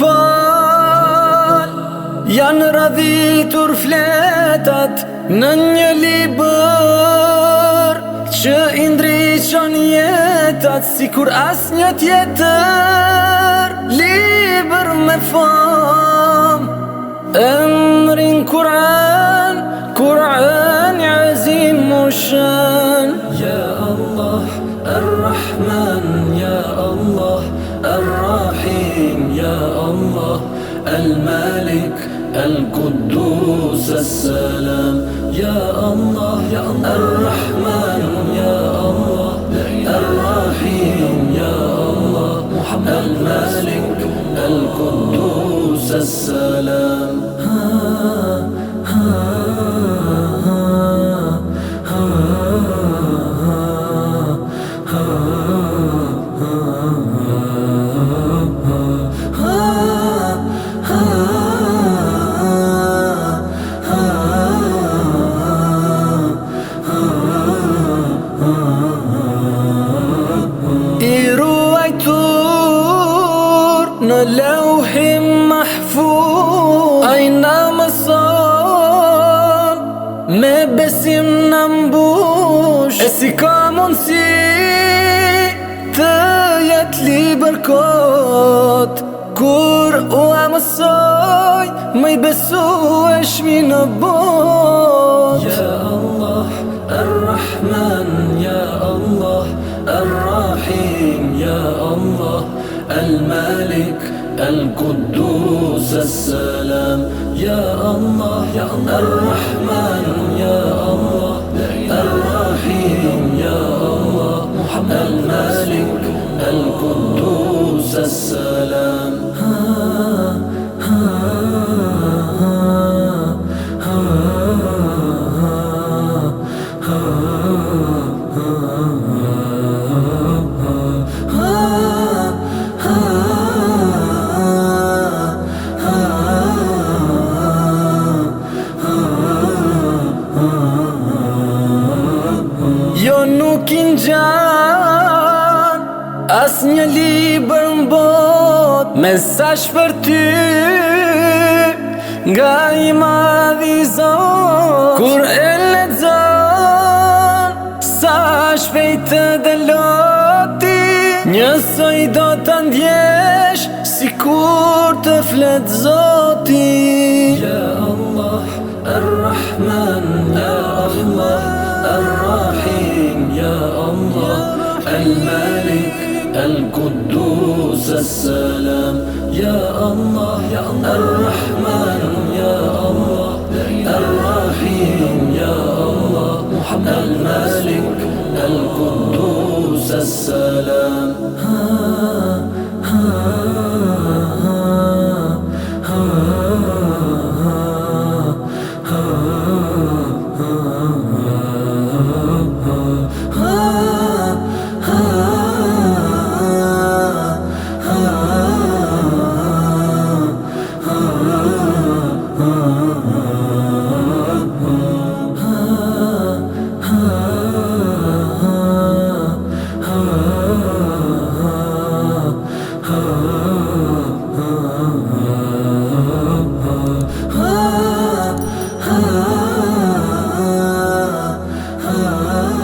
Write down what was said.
pal Janë radhitur fletat Në një liber Që indriqon jetat Si kur as një tjetër Liber me fam Emrin kuran Kuran i azim u shën Ja Allah, ar-Rahman الملك القدوس السلام يا الله يا الله الرحمن يا الله الرحيم يا الله الملك القدوس السلام Në lauhim mahfuz Ajna mësën Me besim në mbush E si ka mundësi Të jetë liber kot Kur u e mësoj Me i besu e shmi në bot Ja Allah, Ar-Rahman Ja Allah, Ar-Rahim Ja Allah, Ar-Rahim الملك القدوس السلام يا الله يا الله الرحمن يا الله الرحيم يا الله محمد الملك القدوس السلام një libër në bot Me sa ty Nga i madhi zot Kur e ledzon Sa shpej të deloti Njësoj do të ndjesh Si kur të flet zoti Ja Allah Ar-Rahman Ja Allah Ar-Rahim Ja Allah Al-Malik القدوس السلام يا الله يا الله الرحمن يا الله الرحيم يا الله محمد الملك القدوس السلام Oh.